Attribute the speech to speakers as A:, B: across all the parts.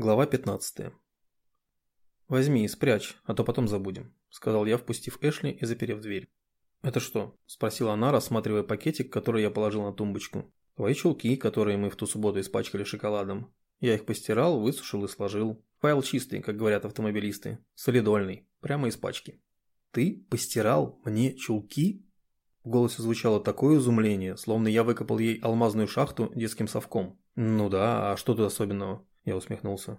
A: Глава 15. «Возьми и спрячь, а то потом забудем», – сказал я, впустив Эшли и заперев дверь. «Это что?» – спросила она, рассматривая пакетик, который я положил на тумбочку. «Твои чулки, которые мы в ту субботу испачкали шоколадом. Я их постирал, высушил и сложил. Файл чистый, как говорят автомобилисты. Солидольный. Прямо из пачки». «Ты постирал мне чулки?» В голосе звучало такое изумление, словно я выкопал ей алмазную шахту детским совком. «Ну да, а что тут особенного?» Я усмехнулся.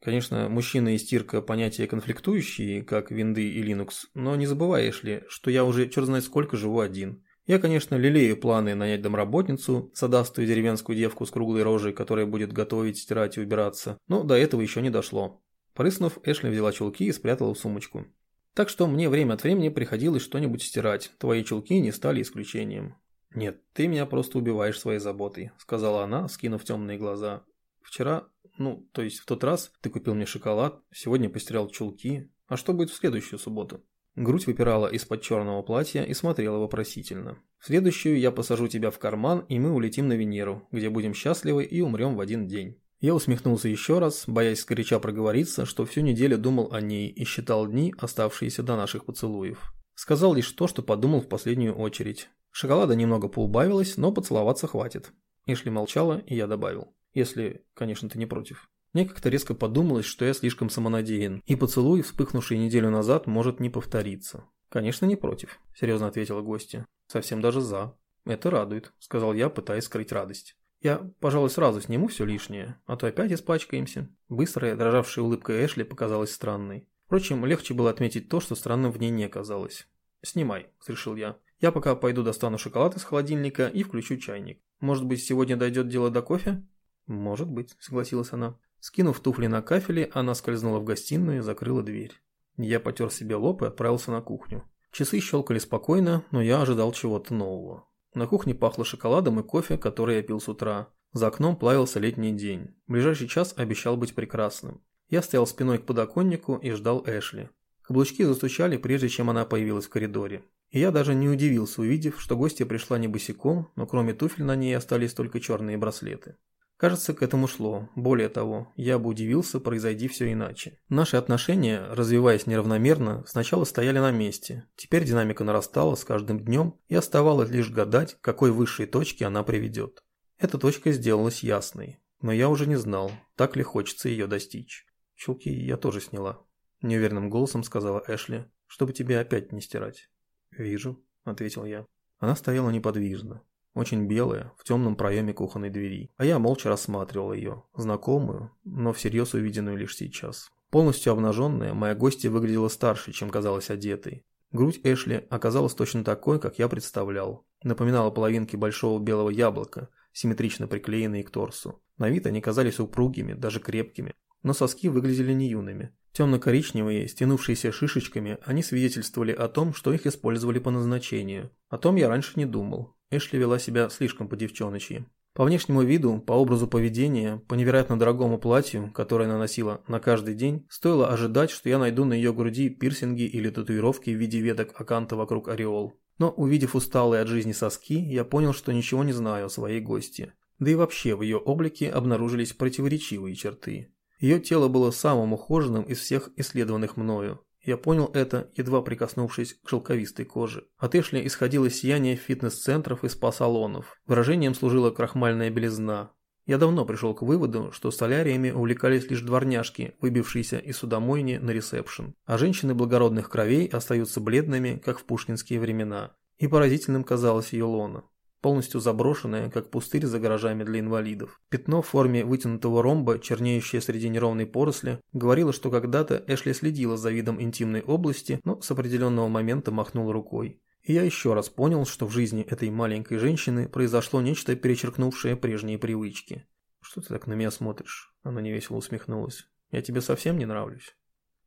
A: Конечно, мужчина и стирка – понятия конфликтующие, как винды и Linux, но не забываешь ли, что я уже черт знает сколько живу один. Я, конечно, лелею планы нанять домработницу, садастую деревенскую девку с круглой рожей, которая будет готовить, стирать и убираться, но до этого еще не дошло. Порыснув, Эшли взяла чулки и спрятала в сумочку. Так что мне время от времени приходилось что-нибудь стирать, твои чулки не стали исключением. «Нет, ты меня просто убиваешь своей заботой», – сказала она, скинув темные глаза. «Вчера ну, то есть в тот раз ты купил мне шоколад, сегодня постирал чулки. А что будет в следующую субботу? Грудь выпирала из-под черного платья и смотрела вопросительно. В следующую я посажу тебя в карман, и мы улетим на Венеру, где будем счастливы и умрем в один день. Я усмехнулся еще раз, боясь скоряча проговориться, что всю неделю думал о ней и считал дни, оставшиеся до наших поцелуев. Сказал лишь то, что подумал в последнюю очередь. Шоколада немного поубавилось, но поцеловаться хватит. Эшли молчала, и я добавил. Если, конечно, ты не против. Мне как-то резко подумалось, что я слишком самонадеян, и поцелуй, вспыхнувший неделю назад, может не повториться. «Конечно, не против», – серьезно ответила гостья. «Совсем даже за». «Это радует», – сказал я, пытаясь скрыть радость. «Я, пожалуй, сразу сниму все лишнее, а то опять испачкаемся». Быстрая, дрожавшая улыбка Эшли показалась странной. Впрочем, легче было отметить то, что странным в ней не казалось. «Снимай», – решил я. «Я пока пойду достану шоколад из холодильника и включу чайник. Может быть, сегодня дойдет дело до кофе?» «Может быть», – согласилась она. Скинув туфли на кафеле, она скользнула в гостиную и закрыла дверь. Я потер себе лоб и отправился на кухню. Часы щелкали спокойно, но я ожидал чего-то нового. На кухне пахло шоколадом и кофе, который я пил с утра. За окном плавился летний день. Ближайший час обещал быть прекрасным. Я стоял спиной к подоконнику и ждал Эшли. Каблучки застучали, прежде чем она появилась в коридоре. И я даже не удивился, увидев, что гостья пришла не босиком, но кроме туфель на ней остались только черные браслеты. Кажется, к этому шло. Более того, я бы удивился, произойди все иначе. Наши отношения, развиваясь неравномерно, сначала стояли на месте. Теперь динамика нарастала с каждым днем, и оставалось лишь гадать, к какой высшей точке она приведет. Эта точка сделалась ясной, но я уже не знал, так ли хочется ее достичь. Чулки я тоже сняла. Неуверенным голосом сказала Эшли, чтобы тебе опять не стирать. «Вижу», — ответил я. Она стояла неподвижно, очень белая, в темном проеме кухонной двери. А я молча рассматривал ее, знакомую, но всерьез увиденную лишь сейчас. Полностью обнаженная, моя гостья выглядела старше, чем казалась одетой. Грудь Эшли оказалась точно такой, как я представлял. Напоминала половинки большого белого яблока, симметрично приклеенные к торсу. На вид они казались упругими, даже крепкими, но соски выглядели не юными. Темно-коричневые, стянувшиеся шишечками, они свидетельствовали о том, что их использовали по назначению. О том я раньше не думал. Эшли вела себя слишком по-девчоночьи. По внешнему виду, по образу поведения, по невероятно дорогому платью, которое она носила на каждый день, стоило ожидать, что я найду на ее груди пирсинги или татуировки в виде веток аканта вокруг ореол. Но увидев усталые от жизни соски, я понял, что ничего не знаю о своей гости. Да и вообще в ее облике обнаружились противоречивые черты. Ее тело было самым ухоженным из всех исследованных мною. Я понял это, едва прикоснувшись к шелковистой коже. От Эшли исходило сияние фитнес-центров и спа-салонов. Выражением служила крахмальная белизна. Я давно пришел к выводу, что соляриями увлекались лишь дворняжки, выбившиеся из судомойни на ресепшн, а женщины благородных кровей остаются бледными, как в пушкинские времена. И поразительным казалось ее лона полностью заброшенная, как пустырь за гаражами для инвалидов. Пятно в форме вытянутого ромба, чернеющее среди неровной поросли, говорило, что когда-то Эшли следила за видом интимной области, но с определенного момента махнула рукой. И я еще раз понял, что в жизни этой маленькой женщины произошло нечто, перечеркнувшее прежние привычки. «Что ты так на меня смотришь?» Она невесело усмехнулась. «Я тебе совсем не нравлюсь?»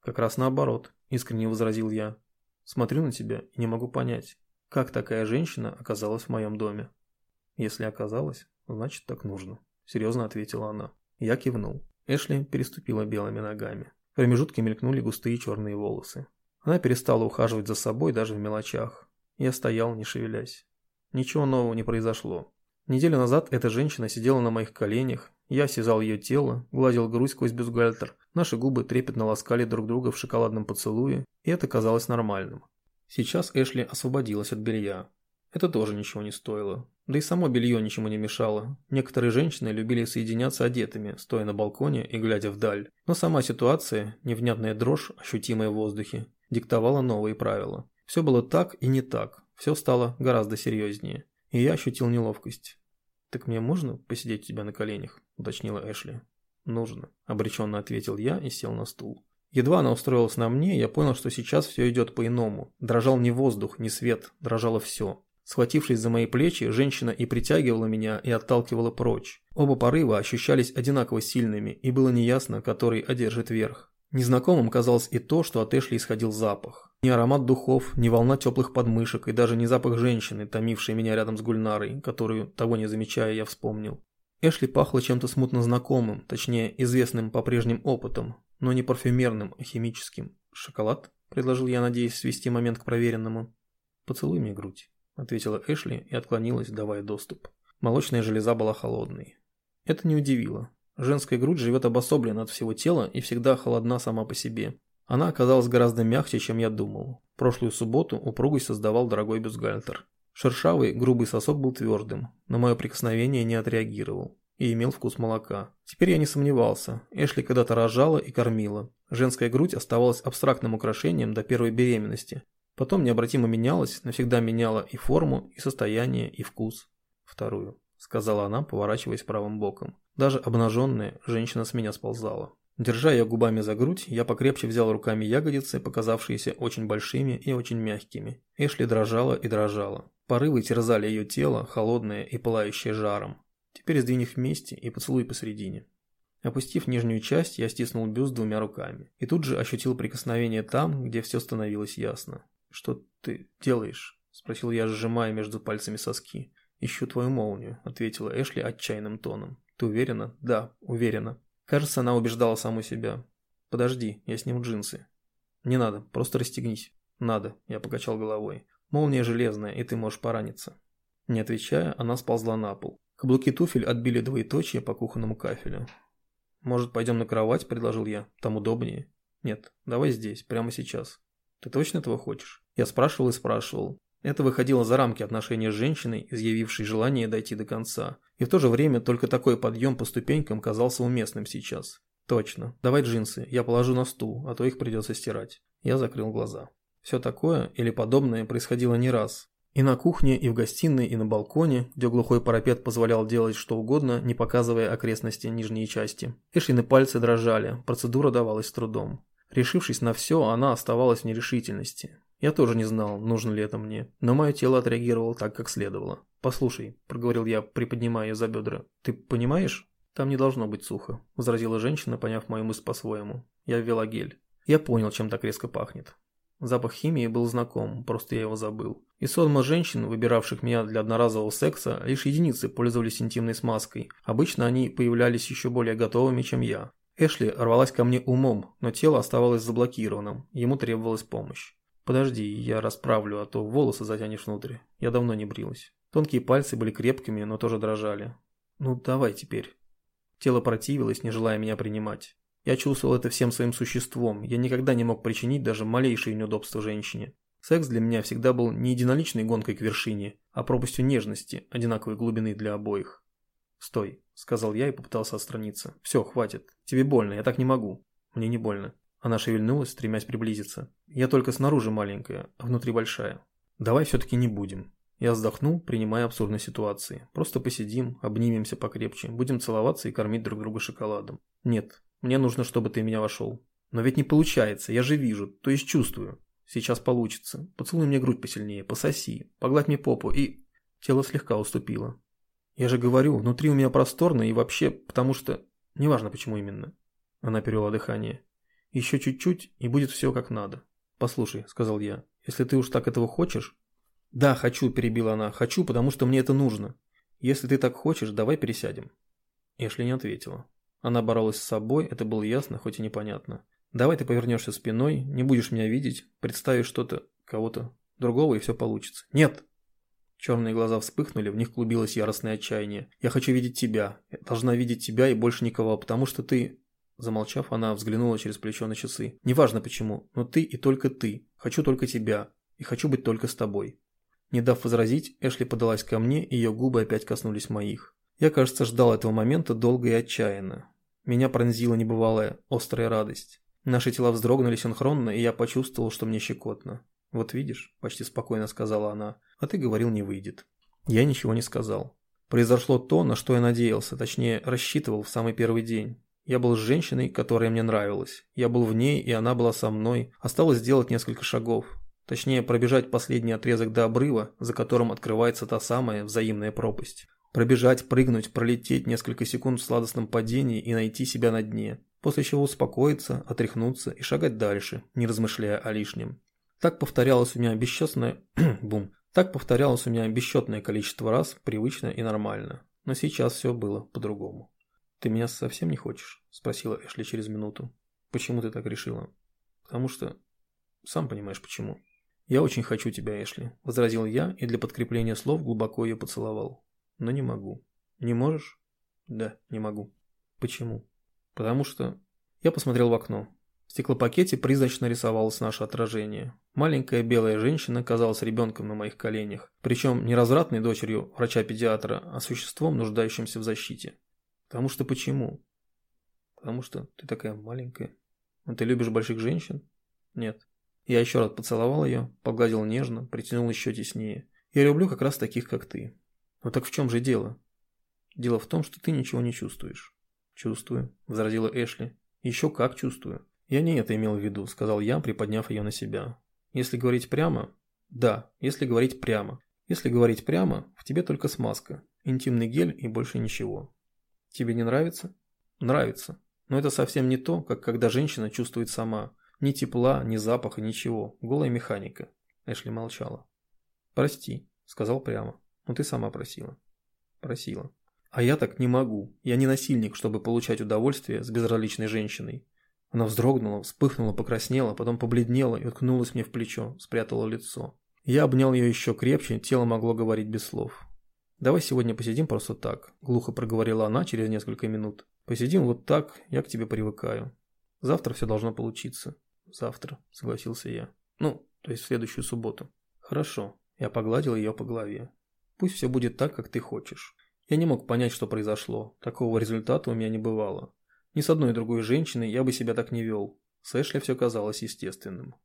A: «Как раз наоборот», – искренне возразил я. «Смотрю на тебя и не могу понять, как такая женщина оказалась в моем доме? Если оказалась, значит так нужно. Серьезно ответила она. Я кивнул. Эшли переступила белыми ногами. В промежутке мелькнули густые черные волосы. Она перестала ухаживать за собой даже в мелочах. Я стоял, не шевелясь. Ничего нового не произошло. Неделю назад эта женщина сидела на моих коленях, Я осязал ее тело, гладил грудь сквозь бюстгальтер, наши губы трепетно ласкали друг друга в шоколадном поцелуе, и это казалось нормальным. Сейчас Эшли освободилась от белья. Это тоже ничего не стоило. Да и само белье ничему не мешало. Некоторые женщины любили соединяться одетыми, стоя на балконе и глядя вдаль. Но сама ситуация, невнятная дрожь, ощутимая в воздухе, диктовала новые правила. Все было так и не так. Все стало гораздо серьезнее. И я ощутил неловкость. «Так мне можно посидеть у тебя на коленях?» – уточнила Эшли. «Нужно», – обреченно ответил я и сел на стул. Едва она устроилась на мне, я понял, что сейчас все идет по-иному. Дрожал не воздух, не свет, дрожало все. Схватившись за мои плечи, женщина и притягивала меня, и отталкивала прочь. Оба порыва ощущались одинаково сильными, и было неясно, который одержит верх. Незнакомым казалось и то, что от Эшли исходил запах. Ни аромат духов, ни волна теплых подмышек, и даже не запах женщины, томившей меня рядом с Гульнарой, которую, того не замечая, я вспомнил. Эшли пахло чем-то смутно знакомым, точнее, известным по прежним опытам, но не парфюмерным, а химическим. «Шоколад?» – предложил я, надеясь свести момент к проверенному. «Поцелуй мне грудь» ответила Эшли и отклонилась, давая доступ. Молочная железа была холодной. Это не удивило. Женская грудь живет обособленно от всего тела и всегда холодна сама по себе. Она оказалась гораздо мягче, чем я думал. Прошлую субботу упругость создавал дорогой бюстгальтер. Шершавый, грубый сосок был твердым, но мое прикосновение не отреагировал и имел вкус молока. Теперь я не сомневался. Эшли когда-то рожала и кормила. Женская грудь оставалась абстрактным украшением до первой беременности, Потом необратимо менялась, навсегда меняла и форму, и состояние, и вкус. Вторую, сказала она, поворачиваясь правым боком. Даже обнаженная, женщина с меня сползала. Держа ее губами за грудь, я покрепче взял руками ягодицы, показавшиеся очень большими и очень мягкими. Эшли дрожала и дрожала. Порывы терзали ее тело, холодное и пылающее жаром. Теперь сдвинь их вместе и поцелуй посередине. Опустив нижнюю часть, я стиснул бюст двумя руками. И тут же ощутил прикосновение там, где все становилось ясно. «Что ты делаешь?» – спросил я, сжимая между пальцами соски. «Ищу твою молнию», – ответила Эшли отчаянным тоном. «Ты уверена?» «Да, уверена». Кажется, она убеждала саму себя. «Подожди, я сниму джинсы». «Не надо, просто расстегнись». «Надо», – я покачал головой. «Молния железная, и ты можешь пораниться». Не отвечая, она сползла на пол. Каблуки туфель отбили двоеточие по кухонному кафелю. «Может, пойдем на кровать?» – предложил я. «Там удобнее». «Нет, давай здесь, прямо сейчас». «Ты точно этого хочешь?» Я спрашивал и спрашивал. Это выходило за рамки отношения с женщиной, изъявившей желание дойти до конца. И в то же время только такой подъем по ступенькам казался уместным сейчас. Точно. Давай джинсы, я положу на стул, а то их придется стирать. Я закрыл глаза. Все такое или подобное происходило не раз. И на кухне, и в гостиной, и на балконе, где глухой парапет позволял делать что угодно, не показывая окрестности нижней части. Эшины пальцы дрожали, процедура давалась трудом. Решившись на все, она оставалась в нерешительности. Я тоже не знал, нужно ли это мне, но мое тело отреагировало так, как следовало. «Послушай», – проговорил я, приподнимая ее за бедра, – «ты понимаешь?» «Там не должно быть сухо», – возразила женщина, поняв мою мысль по-своему. Я ввела гель. Я понял, чем так резко пахнет. Запах химии был знаком, просто я его забыл. И сонма женщин, выбиравших меня для одноразового секса, лишь единицы пользовались интимной смазкой. Обычно они появлялись еще более готовыми, чем я. Эшли рвалась ко мне умом, но тело оставалось заблокированным, ему требовалась помощь. «Подожди, я расправлю, а то волосы затянешь внутрь. Я давно не брилась». Тонкие пальцы были крепкими, но тоже дрожали. «Ну, давай теперь». Тело противилось, не желая меня принимать. Я чувствовал это всем своим существом, я никогда не мог причинить даже малейшие неудобства женщине. Секс для меня всегда был не единоличной гонкой к вершине, а пропастью нежности, одинаковой глубины для обоих. «Стой», — сказал я и попытался отстраниться. «Все, хватит. Тебе больно, я так не могу». «Мне не больно». Она шевельнулась, стремясь приблизиться. «Я только снаружи маленькая, а внутри большая. Давай все-таки не будем». Я вздохнул, принимая абсурдной ситуации. Просто посидим, обнимемся покрепче, будем целоваться и кормить друг друга шоколадом. Нет, мне нужно, чтобы ты меня вошел. Но ведь не получается, я же вижу, то есть чувствую. Сейчас получится. Поцелуй мне грудь посильнее, пососи, погладь мне попу и... Тело слегка уступило. Я же говорю, внутри у меня просторно и вообще, потому что... Неважно, почему именно. Она перевела дыхание. Еще чуть-чуть, и будет все как надо. Послушай, сказал я, если ты уж так этого хочешь... Да, хочу, перебила она, хочу, потому что мне это нужно. Если ты так хочешь, давай пересядем. Эшли не ответила. Она боролась с собой, это было ясно, хоть и непонятно. Давай ты повернешься спиной, не будешь меня видеть, представишь что-то, кого-то другого, и все получится. Нет! Черные глаза вспыхнули, в них клубилось яростное отчаяние. «Я хочу видеть тебя. Я должна видеть тебя и больше никого, потому что ты...» Замолчав, она взглянула через плечо на часы. «Неважно почему, но ты и только ты. Хочу только тебя. И хочу быть только с тобой». Не дав возразить, Эшли подалась ко мне, и ее губы опять коснулись моих. Я, кажется, ждал этого момента долго и отчаянно. Меня пронзила небывалая, острая радость. Наши тела вздрогнули синхронно, и я почувствовал, что мне щекотно. «Вот видишь», – почти спокойно сказала она, – «а ты говорил, не выйдет». Я ничего не сказал. Произошло то, на что я надеялся, точнее, рассчитывал в самый первый день. Я был с женщиной, которая мне нравилась. Я был в ней, и она была со мной. Осталось сделать несколько шагов. Точнее, пробежать последний отрезок до обрыва, за которым открывается та самая взаимная пропасть. Пробежать, прыгнуть, пролететь несколько секунд в сладостном падении и найти себя на дне. После чего успокоиться, отряхнуться и шагать дальше, не размышляя о лишнем. Так повторялось у меня бесчетное... Бум. Так повторялось у меня бесчетное количество раз, привычно и нормально. Но сейчас все было по-другому. «Ты меня совсем не хочешь?» – спросила Эшли через минуту. «Почему ты так решила?» «Потому что... Сам понимаешь, почему». «Я очень хочу тебя, Эшли», – возразил я и для подкрепления слов глубоко ее поцеловал. «Но не могу». «Не можешь?» «Да, не могу». «Почему?» «Потому что...» Я посмотрел в окно. В стеклопакете призрачно рисовалось наше отражение. Маленькая белая женщина казалась ребенком на моих коленях, причем не развратной дочерью врача-педиатра, а существом, нуждающимся в защите. Потому что почему? Потому что ты такая маленькая. А ты любишь больших женщин? Нет. Я еще раз поцеловал ее, погладил нежно, притянул еще теснее. Я люблю как раз таких, как ты. Но так в чем же дело? Дело в том, что ты ничего не чувствуешь. Чувствую, возразила Эшли. Еще как чувствую. «Я не это имел в виду», – сказал я, приподняв ее на себя. «Если говорить прямо...» «Да, если говорить прямо. Если говорить прямо, в тебе только смазка, интимный гель и больше ничего. Тебе не нравится?» «Нравится. Но это совсем не то, как когда женщина чувствует сама. Ни тепла, ни запаха, ничего. Голая механика». Эшли молчала. «Прости», – сказал прямо. «Но ты сама просила». «Просила». «А я так не могу. Я не насильник, чтобы получать удовольствие с безразличной женщиной. Она вздрогнула, вспыхнула, покраснела, потом побледнела и уткнулась мне в плечо, спрятала лицо. Я обнял ее еще крепче, тело могло говорить без слов. «Давай сегодня посидим просто так», – глухо проговорила она через несколько минут. «Посидим вот так, я к тебе привыкаю. Завтра все должно получиться». «Завтра», – согласился я. «Ну, то есть в следующую субботу». «Хорошо». Я погладил ее по голове. «Пусть все будет так, как ты хочешь». Я не мог понять, что произошло. Такого результата у меня не бывало. Ни с одной другой женщиной я бы себя так не вел. С Эшли все казалось естественным.